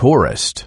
tourist.